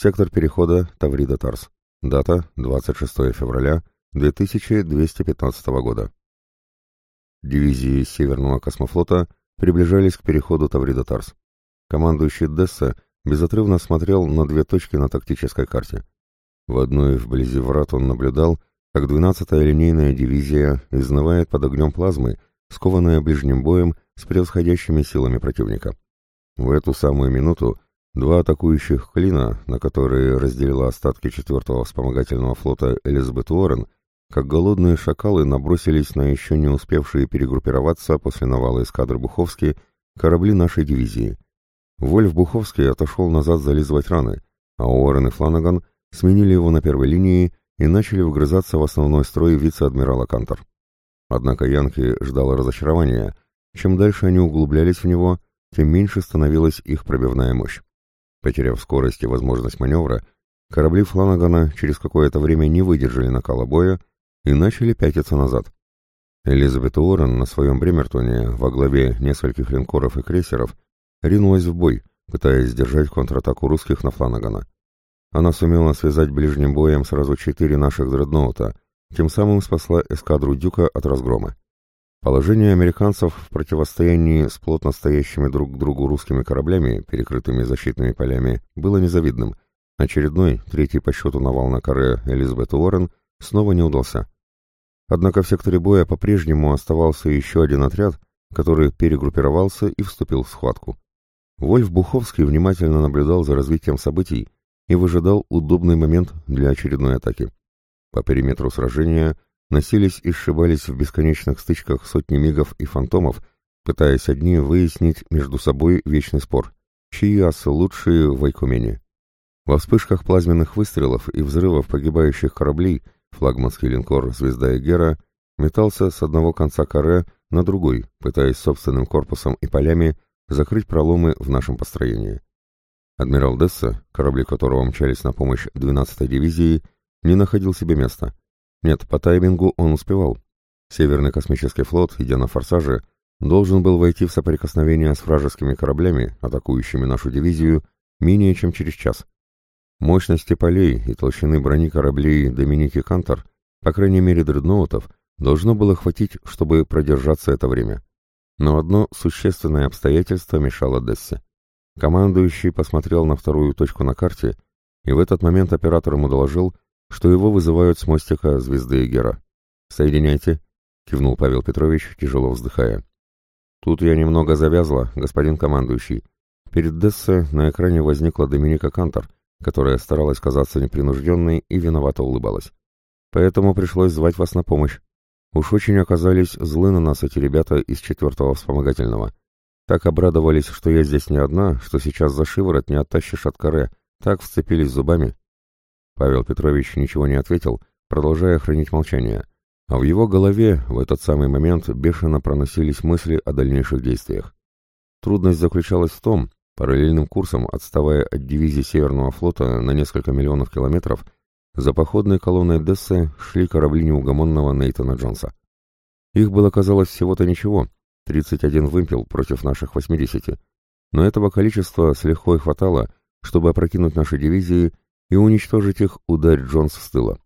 Сектор перехода Таврида-Тарс. Дата 26 февраля 2215 года. Дивизии Северного космофлота приближались к переходу Таврида-Тарс. Командующий Десса безотрывно смотрел на две точки на тактической карте. В одной вблизи врат он наблюдал, как 12-я линейная дивизия изнывает под огнем плазмы, скованная ближним боем с превосходящими силами противника. В эту самую минуту Два атакующих клина, на которые разделила остатки 4-го вспомогательного флота Элизабет Уоррен, как голодные шакалы набросились на еще не успевшие перегруппироваться после навала эскадры Буховски корабли нашей дивизии. Вольф Буховский отошел назад зализывать раны, а Уоррен и Фланаган сменили его на первой линии и начали вгрызаться в основной строй вице-адмирала Кантор. Однако Янки ждало разочарования. Чем дальше они углублялись в него, тем меньше становилась их пробивная мощь. Потеряв скорость и возможность маневра, корабли Фланагана через какое-то время не выдержали накала боя и начали пятиться назад. Элизабет Уоррен на своем Бремертоне во главе нескольких линкоров и крейсеров ринулась в бой, пытаясь сдержать контратаку русских на Фланагана. Она сумела связать ближним боем сразу четыре наших дредноута, тем самым спасла эскадру Дюка от разгрома. Положение американцев в противостоянии с плотно стоящими друг к другу русскими кораблями, перекрытыми защитными полями, было незавидным. Очередной, третий по счету навал на каре Элизабет Уоррен снова не удался. Однако в секторе боя по-прежнему оставался еще один отряд, который перегруппировался и вступил в схватку. Вольф Буховский внимательно наблюдал за развитием событий и выжидал удобный момент для очередной атаки. По периметру сражения – носились и сшибались в бесконечных стычках сотни мигов и фантомов, пытаясь одни выяснить между собой вечный спор, чьи асы лучшие в Айкумене. Во вспышках плазменных выстрелов и взрывов погибающих кораблей флагманский линкор «Звезда Эгера» метался с одного конца каре на другой, пытаясь собственным корпусом и полями закрыть проломы в нашем построении. Адмирал Десса, корабли которого мчались на помощь 12-й дивизии, не находил себе места — нет, по таймингу он успевал. Северный космический флот, идя на форсаже, должен был войти в соприкосновение с вражескими кораблями, атакующими нашу дивизию, менее чем через час. Мощности полей и толщины брони кораблей Доминики Кантор, по крайней мере дредноутов, должно было хватить, чтобы продержаться это время. Но одно существенное обстоятельство мешало Дессе. Командующий посмотрел на вторую точку на карте, и в этот момент оператор ему доложил, что его вызывают с мостика звезды Гера. «Соединяйте», — кивнул Павел Петрович, тяжело вздыхая. «Тут я немного завязла, господин командующий. Перед Дессе на экране возникла Доминика Кантор, которая старалась казаться непринужденной и виновато улыбалась. Поэтому пришлось звать вас на помощь. Уж очень оказались злы на нас эти ребята из четвертого вспомогательного. Так обрадовались, что я здесь не одна, что сейчас за шиворот не оттащишь от коры, так вцепились зубами, Павел Петрович ничего не ответил, продолжая хранить молчание, а в его голове в этот самый момент бешено проносились мысли о дальнейших действиях. Трудность заключалась в том, параллельным курсом, отставая от дивизии Северного флота на несколько миллионов километров, за походной колонной Дессы шли корабли неугомонного Нейтана Джонса. Их было, казалось, всего-то ничего, 31 вымпел против наших 80, но этого количества слегка и хватало, чтобы опрокинуть наши дивизии и уничтожить их ударь Джонса с тыла.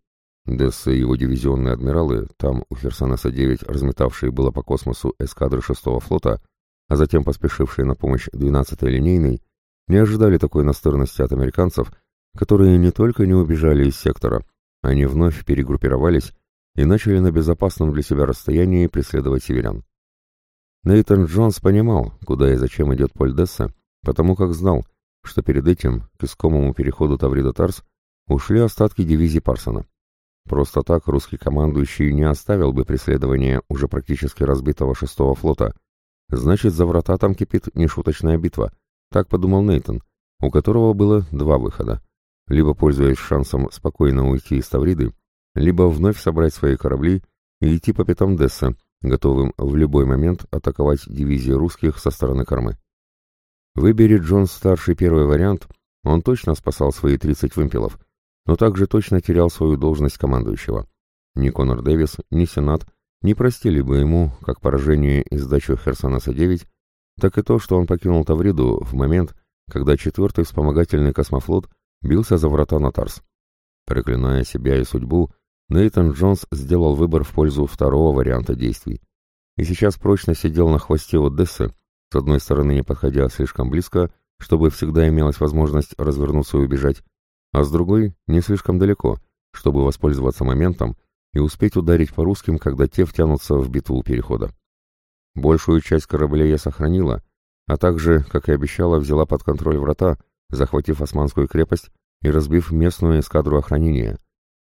Десса и его дивизионные адмиралы, там у Херсонеса-9 разметавшие было по космосу эскадры 6-го флота, а затем поспешившие на помощь 12-й линейной, не ожидали такой настырности от американцев, которые не только не убежали из сектора, они вновь перегруппировались и начали на безопасном для себя расстоянии преследовать северян. Нейтан Джонс понимал, куда и зачем идет Поль Десса, потому как знал, что перед этим, к искомому переходу Таврида-Тарс, ушли остатки дивизии Парсона. Просто так русский командующий не оставил бы преследование уже практически разбитого шестого флота. Значит, за врата там кипит нешуточная битва. Так подумал Нейтон, у которого было два выхода. Либо, пользуясь шансом спокойно уйти из Тавриды, либо вновь собрать свои корабли и идти по пятам Десса, готовым в любой момент атаковать дивизии русских со стороны кормы. Выберет Джон Старший первый вариант, он точно спасал свои 30 вымпелов, но также точно терял свою должность командующего. Ни Конор Дэвис, ни Сенат не простили бы ему как поражение и сдачу Херсонеса-9, так и то, что он покинул Тавриду в момент, когда четвертый вспомогательный космофлот бился за врата Натарс. Проклиная себя и судьбу, Нейтан Джонс сделал выбор в пользу второго варианта действий. И сейчас прочно сидел на хвосте Одессы, с одной стороны, не подходя слишком близко, чтобы всегда имелась возможность развернуться и убежать, а с другой — не слишком далеко, чтобы воспользоваться моментом и успеть ударить по русским, когда те втянутся в битву перехода. Большую часть кораблей я сохранила, а также, как и обещала, взяла под контроль врата, захватив османскую крепость и разбив местную эскадру охранения.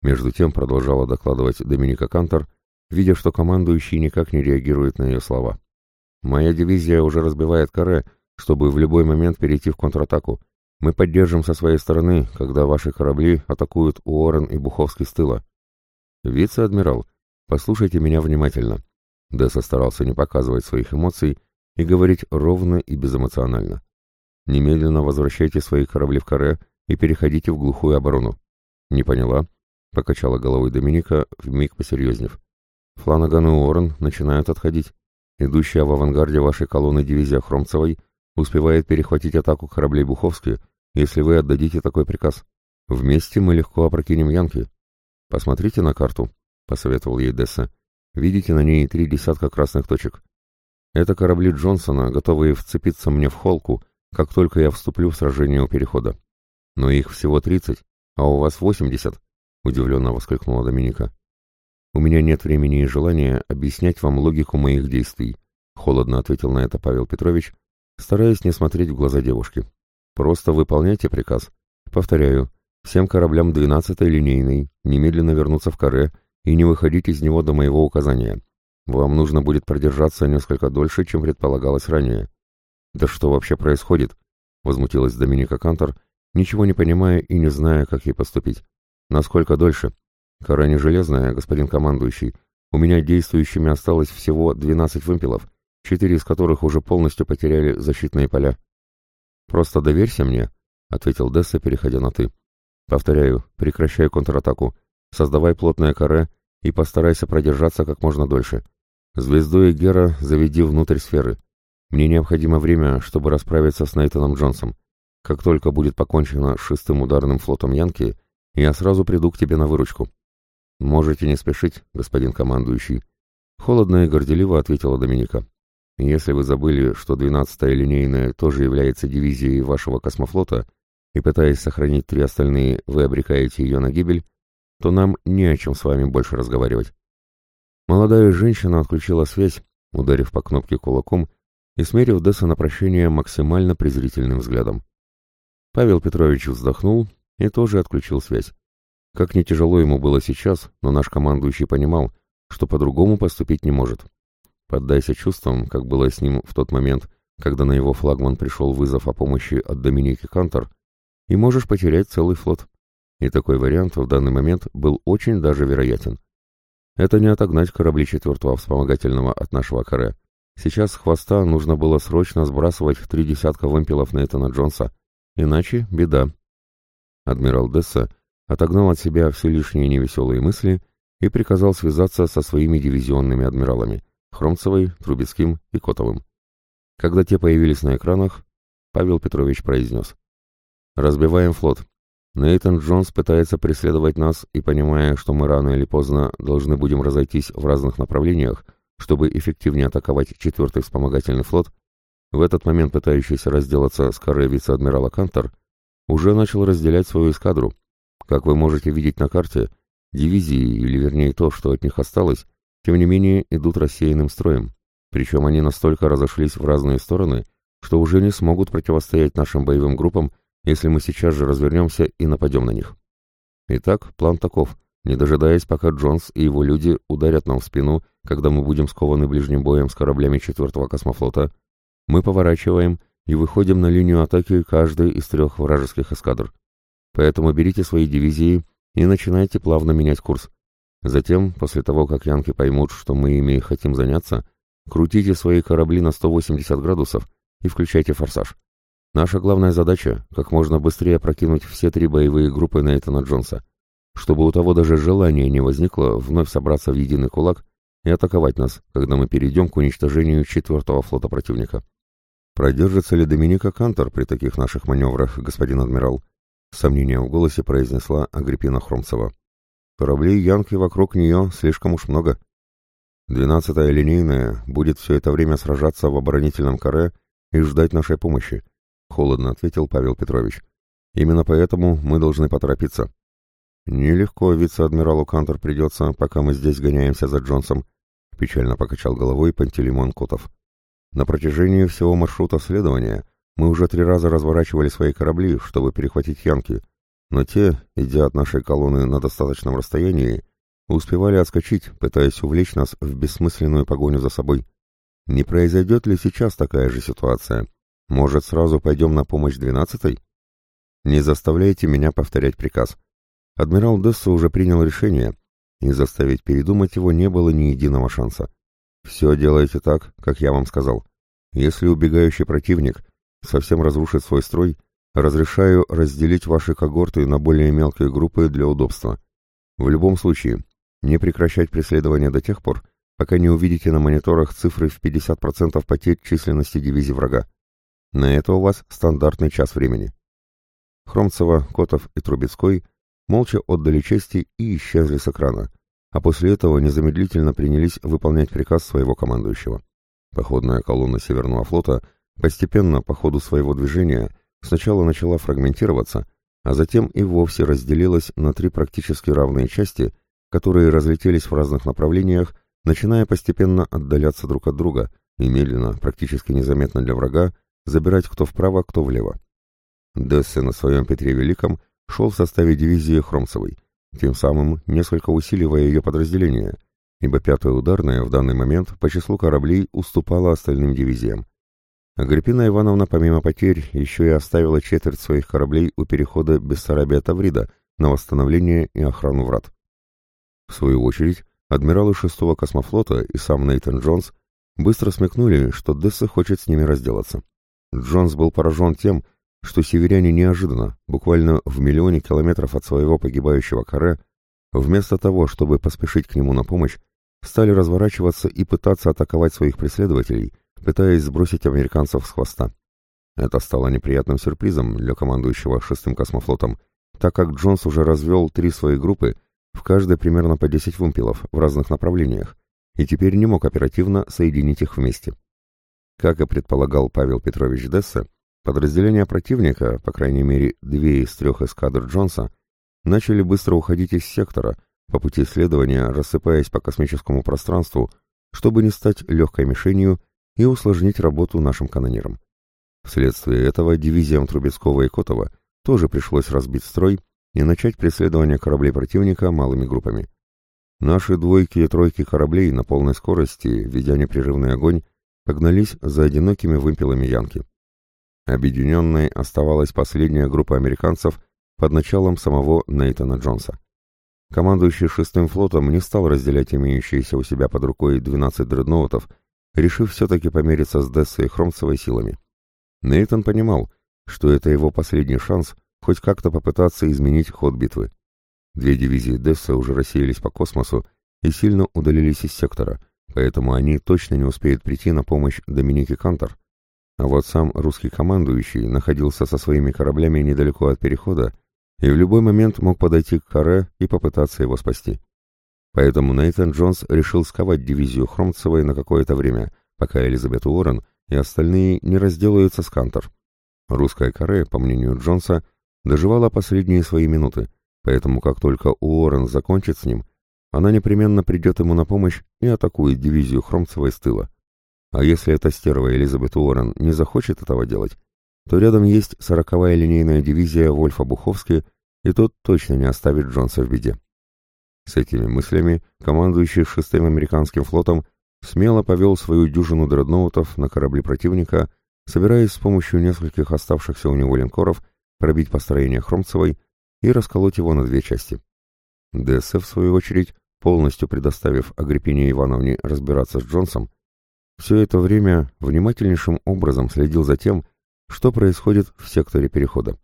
Между тем продолжала докладывать Доминика Кантор, видя, что командующий никак не реагирует на ее слова. Моя дивизия уже разбивает каре, чтобы в любой момент перейти в контратаку. Мы поддержим со своей стороны, когда ваши корабли атакуют Уоррен и Буховский с тыла. Вице-адмирал, послушайте меня внимательно. Десса старался не показывать своих эмоций и говорить ровно и безэмоционально. Немедленно возвращайте свои корабли в каре и переходите в глухую оборону. Не поняла? Покачала головой Доминика, вмиг посерьезнев. Фланаган и Уоррен начинают отходить идущая в авангарде вашей колонны дивизия Хромцевой, успевает перехватить атаку кораблей Буховски, если вы отдадите такой приказ. Вместе мы легко опрокинем Янки. Посмотрите на карту, — посоветовал ей Десса. Видите на ней три десятка красных точек. Это корабли Джонсона, готовые вцепиться мне в холку, как только я вступлю в сражение у перехода. Но их всего тридцать, а у вас восемьдесят, — удивленно воскликнула Доминика. «У меня нет времени и желания объяснять вам логику моих действий», — холодно ответил на это Павел Петрович, стараясь не смотреть в глаза девушки. «Просто выполняйте приказ. Повторяю, всем кораблям 12-й линейной немедленно вернуться в каре и не выходить из него до моего указания. Вам нужно будет продержаться несколько дольше, чем предполагалось ранее». «Да что вообще происходит?» — возмутилась Доминика Кантор, ничего не понимая и не зная, как ей поступить. «Насколько дольше?» Кора железная, господин командующий. У меня действующими осталось всего 12 вымпелов, четыре из которых уже полностью потеряли защитные поля. «Просто доверься мне», — ответил Десса, переходя на «ты». «Повторяю, прекращай контратаку, создавай плотное каре и постарайся продержаться как можно дольше. Звезду Эгера заведи внутрь сферы. Мне необходимо время, чтобы расправиться с Нейтаном Джонсом. Как только будет покончено шестым ударным флотом Янки, я сразу приду к тебе на выручку». «Можете не спешить, господин командующий», — холодно и горделиво ответила Доминика. «Если вы забыли, что 12-я линейная тоже является дивизией вашего космофлота, и, пытаясь сохранить три остальные, вы обрекаете ее на гибель, то нам не о чем с вами больше разговаривать». Молодая женщина отключила связь, ударив по кнопке кулаком и смерив Десса на прощение максимально презрительным взглядом. Павел Петрович вздохнул и тоже отключил связь. Как не тяжело ему было сейчас, но наш командующий понимал, что по-другому поступить не может. Поддайся чувствам, как было с ним в тот момент, когда на его флагман пришел вызов о помощи от Доминики Кантор, и можешь потерять целый флот. И такой вариант в данный момент был очень даже вероятен. Это не отогнать корабли четвертого вспомогательного от нашего каре. Сейчас с хвоста нужно было срочно сбрасывать три десятка вымпелов на Этана Джонса, иначе беда. Адмирал Десса отогнал от себя все лишние невеселые мысли и приказал связаться со своими дивизионными адмиралами Хромцевой, Трубецким и Котовым. Когда те появились на экранах, Павел Петрович произнес. «Разбиваем флот. Нейтан Джонс пытается преследовать нас и, понимая, что мы рано или поздно должны будем разойтись в разных направлениях, чтобы эффективнее атаковать четвертый вспомогательный флот, в этот момент пытающийся разделаться с коры вице-адмирала Кантор, уже начал разделять свою эскадру, как вы можете видеть на карте, дивизии, или вернее то, что от них осталось, тем не менее идут рассеянным строем. Причем они настолько разошлись в разные стороны, что уже не смогут противостоять нашим боевым группам, если мы сейчас же развернемся и нападем на них. Итак, план таков, не дожидаясь, пока Джонс и его люди ударят нам в спину, когда мы будем скованы ближним боем с кораблями 4-го космофлота, мы поворачиваем и выходим на линию атаки каждой из трех вражеских эскадр. Поэтому берите свои дивизии и начинайте плавно менять курс. Затем, после того, как янки поймут, что мы ими хотим заняться, крутите свои корабли на 180 градусов и включайте форсаж. Наша главная задача — как можно быстрее прокинуть все три боевые группы Нейтана Джонса, чтобы у того даже желания не возникло вновь собраться в единый кулак и атаковать нас, когда мы перейдем к уничтожению четвертого флота противника. Продержится ли Доминика Кантор при таких наших маневрах, господин адмирал? Сомнения в голосе произнесла Агриппина Хромцева. «Кораблей Янки вокруг нее слишком уж много. Двенадцатая линейная будет все это время сражаться в оборонительном каре и ждать нашей помощи», — холодно ответил Павел Петрович. «Именно поэтому мы должны поторопиться». «Нелегко вице-адмиралу Кантор придется, пока мы здесь гоняемся за Джонсом», — печально покачал головой Пантелеймон Котов. «На протяжении всего маршрута следования — мы уже три раза разворачивали свои корабли, чтобы перехватить янки, но те, идя от нашей колонны на достаточном расстоянии, успевали отскочить, пытаясь увлечь нас в бессмысленную погоню за собой. Не произойдет ли сейчас такая же ситуация? Может, сразу пойдем на помощь двенадцатой? Не заставляйте меня повторять приказ. Адмирал Десса уже принял решение, и заставить передумать его не было ни единого шанса. Все делайте так, как я вам сказал. Если убегающий противник Совсем разрушит свой строй, разрешаю разделить ваши когорты на более мелкие группы для удобства. В любом случае, не прекращать преследование до тех пор, пока не увидите на мониторах цифры в 50% потерь численности дивизии врага. На это у вас стандартный час времени. Хромцева, Котов и Трубецкой молча отдали чести и исчезли с экрана, а после этого незамедлительно принялись выполнять приказ своего командующего. Походная колонна Северного флота — Постепенно, по ходу своего движения, сначала начала фрагментироваться, а затем и вовсе разделилась на три практически равные части, которые разлетелись в разных направлениях, начиная постепенно отдаляться друг от друга и медленно, практически незаметно для врага, забирать кто вправо, кто влево. Дессе на своем Петре Великом шел в составе дивизии Хромцевой, тем самым несколько усиливая ее подразделение, ибо пятая ударная в данный момент по числу кораблей уступала остальным дивизиям. Агриппина Ивановна, помимо потерь, еще и оставила четверть своих кораблей у перехода Бессарабия-Таврида на восстановление и охрану врат. В свою очередь, адмиралы шестого космофлота и сам Нейтан Джонс быстро смекнули, что Десса хочет с ними разделаться. Джонс был поражен тем, что северяне неожиданно, буквально в миллионе километров от своего погибающего каре, вместо того, чтобы поспешить к нему на помощь, стали разворачиваться и пытаться атаковать своих преследователей – пытаясь сбросить американцев с хвоста. Это стало неприятным сюрпризом для командующего шестым космофлотом, так как Джонс уже развел три свои группы, в каждой примерно по 10 вымпелов в разных направлениях, и теперь не мог оперативно соединить их вместе. Как и предполагал Павел Петрович Десса, подразделения противника, по крайней мере две из трех эскадр Джонса, начали быстро уходить из сектора, по пути следования рассыпаясь по космическому пространству, чтобы не стать легкой мишенью и усложнить работу нашим канонирам. Вследствие этого дивизиям Трубецкого и Котова тоже пришлось разбить строй и начать преследование кораблей противника малыми группами. Наши двойки и тройки кораблей на полной скорости, ведя непрерывный огонь, погнались за одинокими вымпелами Янки. Объединенной оставалась последняя группа американцев под началом самого Нейтана Джонса. Командующий шестым флотом не стал разделять имеющиеся у себя под рукой 12 дредноутов – решив все-таки помериться с Дессой Хромцевой силами. Нейтан понимал, что это его последний шанс хоть как-то попытаться изменить ход битвы. Две дивизии Десса уже рассеялись по космосу и сильно удалились из сектора, поэтому они точно не успеют прийти на помощь Доминике Кантор. А вот сам русский командующий находился со своими кораблями недалеко от перехода и в любой момент мог подойти к Каре и попытаться его спасти. Поэтому Нейтан Джонс решил сковать дивизию Хромцевой на какое-то время, пока Элизабет Уоррен и остальные не разделаются с Кантор. Русская каре, по мнению Джонса, доживала последние свои минуты, поэтому как только Уоррен закончит с ним, она непременно придет ему на помощь и атакует дивизию Хромцевой с тыла. А если эта стерва Элизабет Уоррен не захочет этого делать, то рядом есть сороковая линейная дивизия Вольфа Буховски, и тот точно не оставит Джонса в беде. С этими мыслями командующий шестым американским флотом смело повел свою дюжину дредноутов на корабли противника, собираясь с помощью нескольких оставшихся у него линкоров пробить построение Хромцевой и расколоть его на две части. ДСФ, в свою очередь, полностью предоставив Агриппине Ивановне разбираться с Джонсом, все это время внимательнейшим образом следил за тем, что происходит в секторе перехода.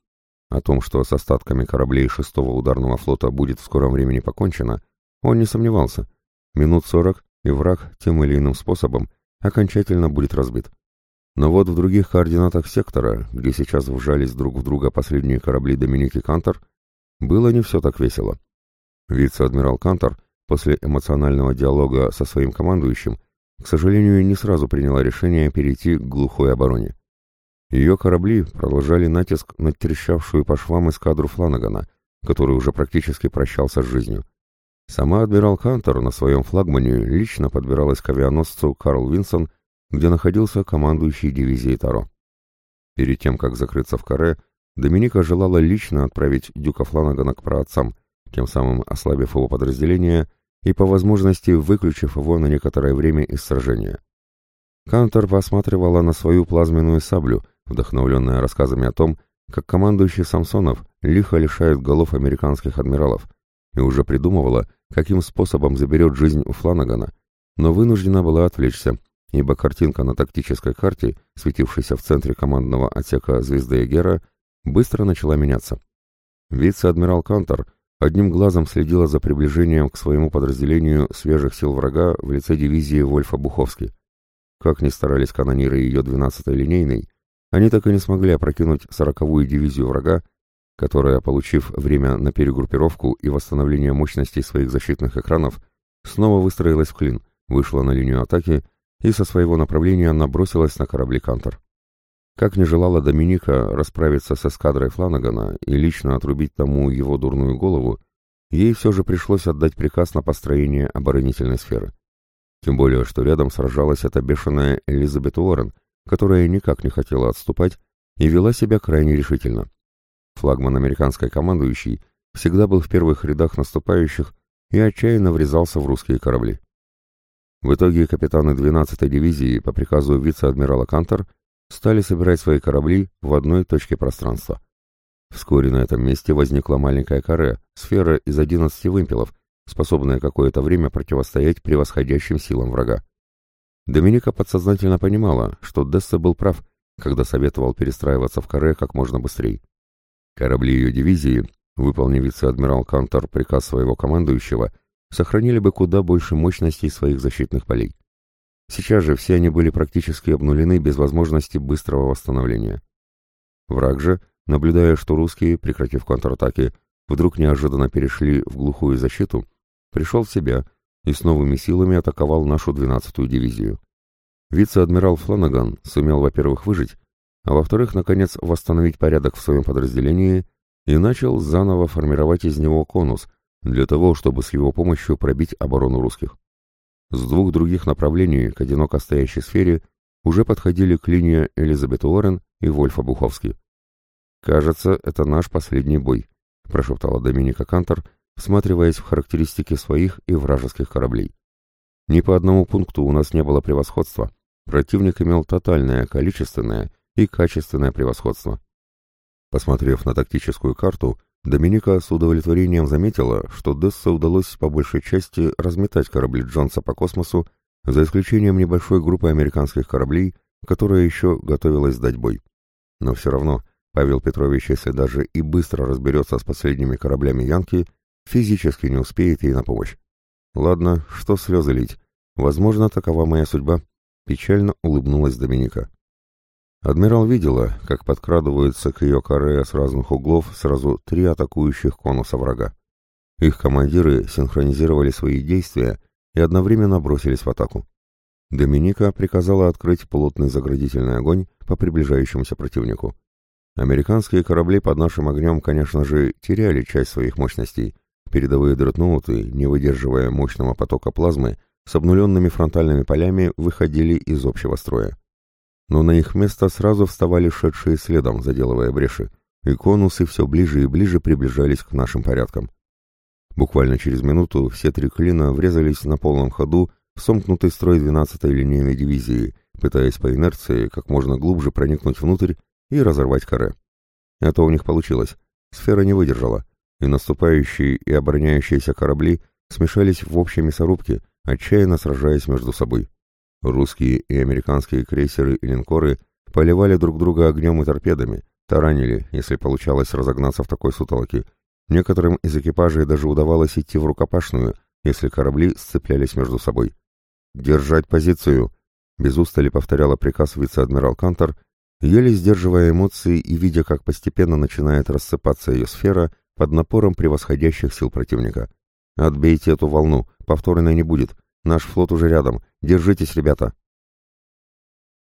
О том, что с остатками кораблей шестого ударного флота будет в скором времени покончено, он не сомневался. Минут сорок, и враг тем или иным способом окончательно будет разбит. Но вот в других координатах сектора, где сейчас вжались друг в друга последние корабли Доминики Кантор, было не все так весело. Вице-адмирал Кантор после эмоционального диалога со своим командующим, к сожалению, не сразу приняла решение перейти к глухой обороне. Ее корабли продолжали натиск на трещавшую по швам эскадру Фланагана, который уже практически прощался с жизнью. Сама адмирал Кантер на своем флагмане лично подбиралась к авианосцу Карл Винсон, где находился командующий дивизией Таро. Перед тем, как закрыться в каре, Доминика желала лично отправить дюка Фланагана к праотцам, тем самым ослабив его подразделение и, по возможности, выключив его на некоторое время из сражения. Кантор посматривала на свою плазменную саблю — Вдохновленная рассказами о том, как командующий Самсонов лихо лишает голов американских адмиралов, и уже придумывала, каким способом заберет жизнь у Фланагана, но вынуждена была отвлечься, ибо картинка на тактической карте, светившейся в центре командного отсека звезды Эгера, быстро начала меняться. Вице-адмирал Кантор одним глазом следила за приближением к своему подразделению свежих сил врага в лице дивизии Вольфа Буховски. Как ни старались канониры ее 12-й линейной, они так и не смогли опрокинуть сороковую дивизию врага, которая, получив время на перегруппировку и восстановление мощности своих защитных экранов, снова выстроилась в клин, вышла на линию атаки и со своего направления набросилась на корабли «Кантор». Как не желала Доминика расправиться с эскадрой Фланагана и лично отрубить тому его дурную голову, ей все же пришлось отдать приказ на построение оборонительной сферы. Тем более, что рядом сражалась эта бешеная Элизабет Уоррен, которая никак не хотела отступать и вела себя крайне решительно. Флагман американской командующей всегда был в первых рядах наступающих и отчаянно врезался в русские корабли. В итоге капитаны 12-й дивизии по приказу вице-адмирала Кантор стали собирать свои корабли в одной точке пространства. Вскоре на этом месте возникла маленькая каре, сфера из 11 вымпелов, способная какое-то время противостоять превосходящим силам врага. Доминика подсознательно понимала, что Десса был прав, когда советовал перестраиваться в Корее как можно быстрее. Корабли ее дивизии, выполнив вице-адмирал Кантор приказ своего командующего, сохранили бы куда больше мощностей своих защитных полей. Сейчас же все они были практически обнулены без возможности быстрого восстановления. Враг же, наблюдая, что русские, прекратив контратаки, вдруг неожиданно перешли в глухую защиту, пришел в себя и с новыми силами атаковал нашу 12-ю дивизию. Вице-адмирал Фланаган сумел, во-первых, выжить, а во-вторых, наконец, восстановить порядок в своем подразделении и начал заново формировать из него конус для того, чтобы с его помощью пробить оборону русских. С двух других направлений к одиноко стоящей сфере уже подходили к линии Элизабет Уоррен и Вольфа Буховский. «Кажется, это наш последний бой», — прошептала Доминика Кантор, всматриваясь в характеристики своих и вражеских кораблей. Ни по одному пункту у нас не было превосходства. Противник имел тотальное количественное и качественное превосходство. Посмотрев на тактическую карту, Доминика с удовлетворением заметила, что Десса удалось по большей части разметать корабли Джонса по космосу, за исключением небольшой группы американских кораблей, которая еще готовилась дать бой. Но все равно Павел Петрович, если даже и быстро разберется с последними кораблями Янки, Физически не успеет ей на помощь. Ладно, что слезы лить. Возможно, такова моя судьба. Печально улыбнулась Доминика. Адмирал видела, как подкрадываются к ее каре с разных углов сразу три атакующих конуса врага. Их командиры синхронизировали свои действия и одновременно бросились в атаку. Доминика приказала открыть плотный заградительный огонь по приближающемуся противнику. Американские корабли под нашим огнем, конечно же, теряли часть своих мощностей, передовые дредноуты, не выдерживая мощного потока плазмы, с обнуленными фронтальными полями выходили из общего строя. Но на их место сразу вставали шедшие следом, заделывая бреши, и конусы все ближе и ближе приближались к нашим порядкам. Буквально через минуту все три клина врезались на полном ходу в сомкнутый строй 12-й линейной дивизии, пытаясь по инерции как можно глубже проникнуть внутрь и разорвать каре. Это у них получилось. Сфера не выдержала и наступающие и обороняющиеся корабли смешались в общей мясорубке, отчаянно сражаясь между собой. Русские и американские крейсеры и линкоры поливали друг друга огнем и торпедами, таранили, если получалось разогнаться в такой сутолке. Некоторым из экипажей даже удавалось идти в рукопашную, если корабли сцеплялись между собой. «Держать позицию!» — без устали повторяла приказ вице-адмирал Кантор, еле сдерживая эмоции и видя, как постепенно начинает рассыпаться ее сфера — под напором превосходящих сил противника. «Отбейте эту волну, повторной не будет. Наш флот уже рядом. Держитесь, ребята!»